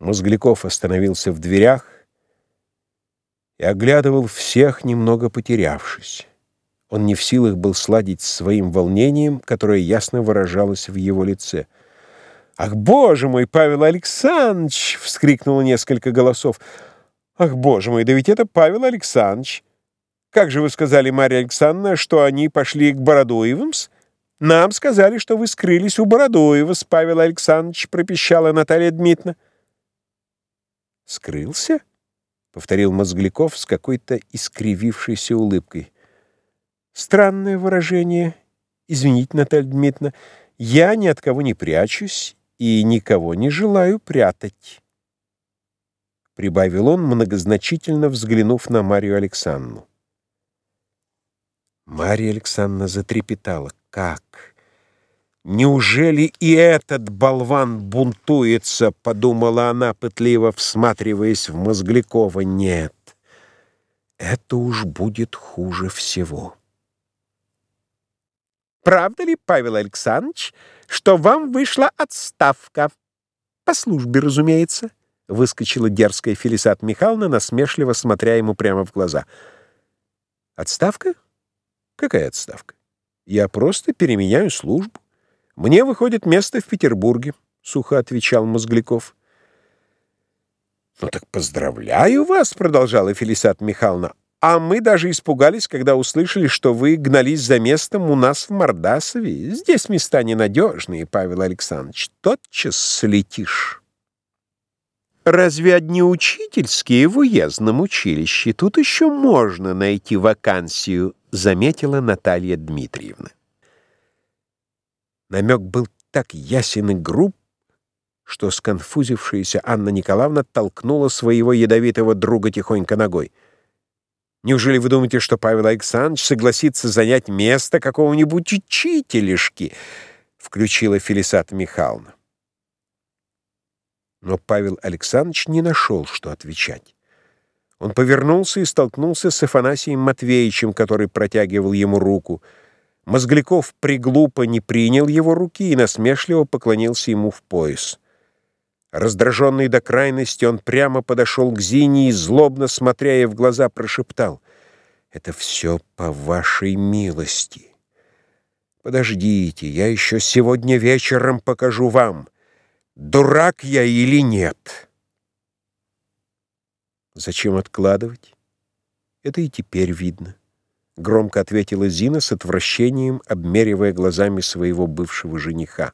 Мозгляков остановился в дверях и оглядывал всех, немного потерявшись. Он не в силах был сладить с своим волнением, которое ясно выражалось в его лице. «Ах, боже мой, Павел Александрович!» — вскрикнуло несколько голосов. «Ах, боже мой, да ведь это Павел Александрович! Как же вы сказали, Марья Александровна, что они пошли к Бородуевым-с? Нам сказали, что вы скрылись у Бородуева-с, Павел Александрович!» — пропищала Наталья Дмитриевна. «Скрылся?» — повторил Мозгляков с какой-то искривившейся улыбкой. «Странное выражение. Извините, Наталья Дмитриевна, я ни от кого не прячусь и никого не желаю прятать», — прибавил он, многозначительно взглянув на Марию Александровну. Мария Александровна затрепетала. «Как?» «Неужели и этот болван бунтуется?» — подумала она, пытливо всматриваясь в Мозглякова. «Нет, это уж будет хуже всего». «Правда ли, Павел Александрович, что вам вышла отставка?» «По службе, разумеется», — выскочила дерзкая Фелисат Михайловна, насмешливо смотря ему прямо в глаза. «Отставка? Какая отставка? Я просто переменяю службу». «Мне выходит место в Петербурге», — сухо отвечал Мозгляков. «Ну так поздравляю вас», — продолжала Фелисат Михайловна. «А мы даже испугались, когда услышали, что вы гнались за местом у нас в Мордасове. Здесь места ненадежные, Павел Александрович. Тотчас слетишь». «Разве одни учительские в уездном училище? Тут еще можно найти вакансию», — заметила Наталья Дмитриевна. Намек был так ясен и груб, что сконфузившаяся Анна Николаевна толкнула своего ядовитого друга тихонько ногой. «Неужели вы думаете, что Павел Александрович согласится занять место какого-нибудь учителешки?» — включила Фелисата Михайловна. Но Павел Александрович не нашел, что отвечать. Он повернулся и столкнулся с Афанасием Матвеевичем, который протягивал ему руку — Мозгляков приглупо не принял его руки и насмешливо поклонился ему в пояс. Раздраженный до крайности, он прямо подошел к Зине и, злобно смотря ей в глаза, прошептал «Это все по вашей милости. Подождите, я еще сегодня вечером покажу вам, дурак я или нет». Зачем откладывать? Это и теперь видно. — громко ответила Зина с отвращением, обмеривая глазами своего бывшего жениха.